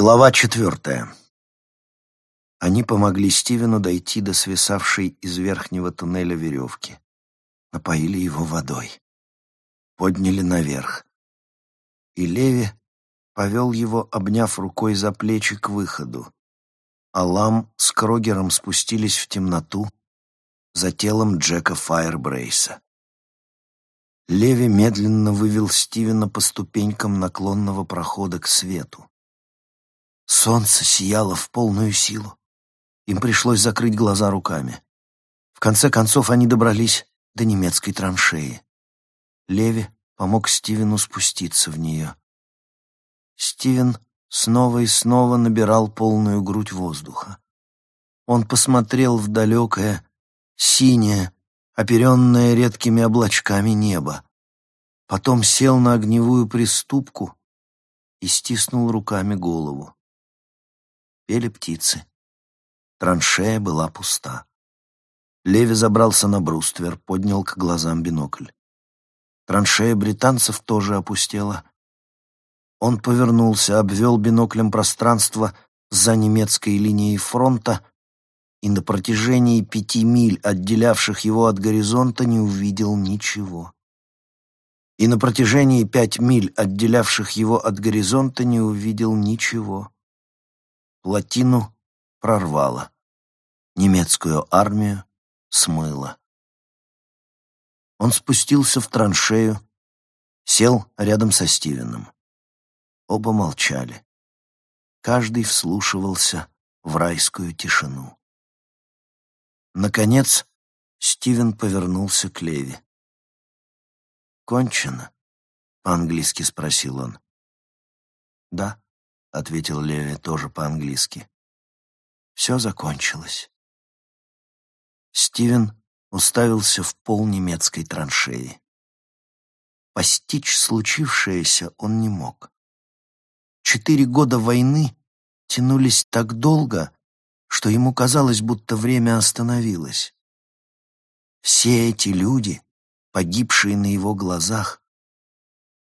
Глава четвертая. Они помогли Стивену дойти до свисавшей из верхнего туннеля веревки. Напоили его водой. Подняли наверх. И Леви повел его, обняв рукой за плечи к выходу. Алам с Крогером спустились в темноту за телом Джека Файербрейса. Леви медленно вывел Стивена по ступенькам наклонного прохода к свету. Солнце сияло в полную силу. Им пришлось закрыть глаза руками. В конце концов они добрались до немецкой траншеи. Леви помог Стивену спуститься в нее. Стивен снова и снова набирал полную грудь воздуха. Он посмотрел в далекое, синее, оперенное редкими облачками небо. Потом сел на огневую приступку и стиснул руками голову. Пели птицы. Траншея была пуста. Леви забрался на бруствер, поднял к глазам бинокль. Траншея британцев тоже опустела. Он повернулся, обвел биноклем пространство за немецкой линией фронта и на протяжении пяти миль, отделявших его от горизонта, не увидел ничего. И на протяжении пять миль, отделявших его от горизонта, не увидел ничего. Плотину прорвало. Немецкую армию смыло. Он спустился в траншею, сел рядом со Стивеном. Оба молчали. Каждый вслушивался в райскую тишину. Наконец, Стивен повернулся к Леви. «Кончено?» — по-английски спросил он. «Да», — ответил Леви тоже по-английски. «Все закончилось». Стивен уставился в пол немецкой траншеи. Постичь случившееся он не мог. Четыре года войны тянулись так долго, что ему казалось, будто время остановилось. Все эти люди, погибшие на его глазах,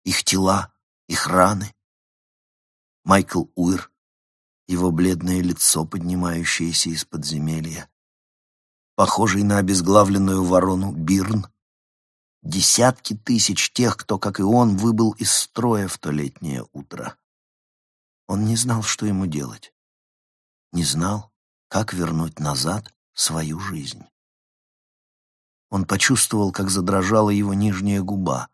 их тела, их раны, Майкл Уир, его бледное лицо, поднимающееся из подземелья, похожий на обезглавленную ворону Бирн, десятки тысяч тех, кто, как и он, выбыл из строя в то летнее утро. Он не знал, что ему делать. Не знал, как вернуть назад свою жизнь. Он почувствовал, как задрожала его нижняя губа,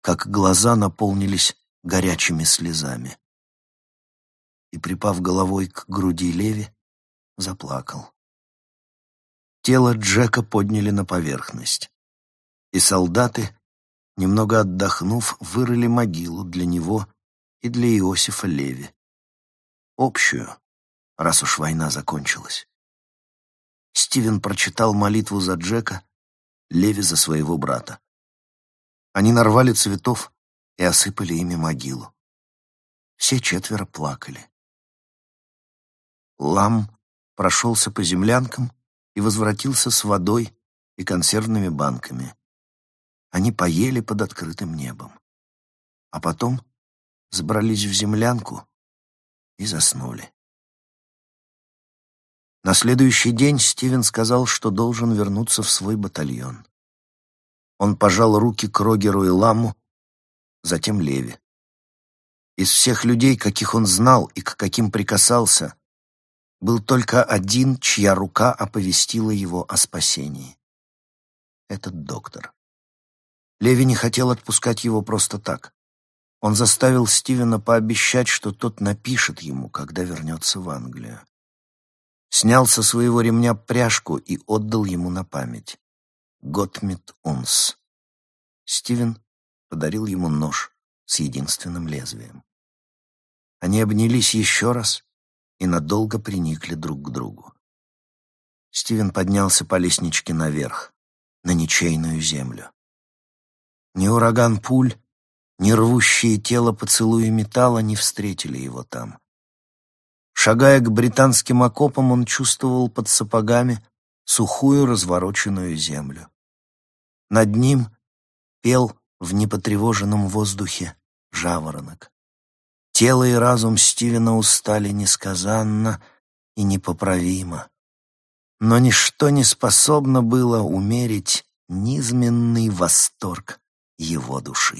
как глаза наполнились горячими слезами и, припав головой к груди Леви, заплакал. Тело Джека подняли на поверхность, и солдаты, немного отдохнув, вырыли могилу для него и для Иосифа Леви. Общую, раз уж война закончилась. Стивен прочитал молитву за Джека, Леви за своего брата. Они нарвали цветов и осыпали ими могилу. Все четверо плакали. Лам прошелся по землянкам и возвратился с водой и консервными банками. Они поели под открытым небом. А потом забрались в землянку и заснули. На следующий день Стивен сказал, что должен вернуться в свой батальон. Он пожал руки Крогеру и Ламу, затем Леви. Из всех людей, каких он знал и к каким прикасался, был только один, чья рука оповестила его о спасении. Этот доктор. Леви не хотел отпускать его просто так. Он заставил Стивена пообещать, что тот напишет ему, когда вернется в Англию. Снял со своего ремня пряжку и отдал ему на память. Готмит унс. Стивен подарил ему нож с единственным лезвием. Они обнялись еще раз и надолго приникли друг к другу. Стивен поднялся по лестничке наверх, на ничейную землю. Ни ураган пуль, ни рвущие тело поцелуи металла не встретили его там. Шагая к британским окопам, он чувствовал под сапогами сухую развороченную землю. Над ним пел в непотревоженном воздухе жаворонок. Тело и разум Стивена устали несказанно и непоправимо. Но ничто не способно было умерить низменный восторг его души.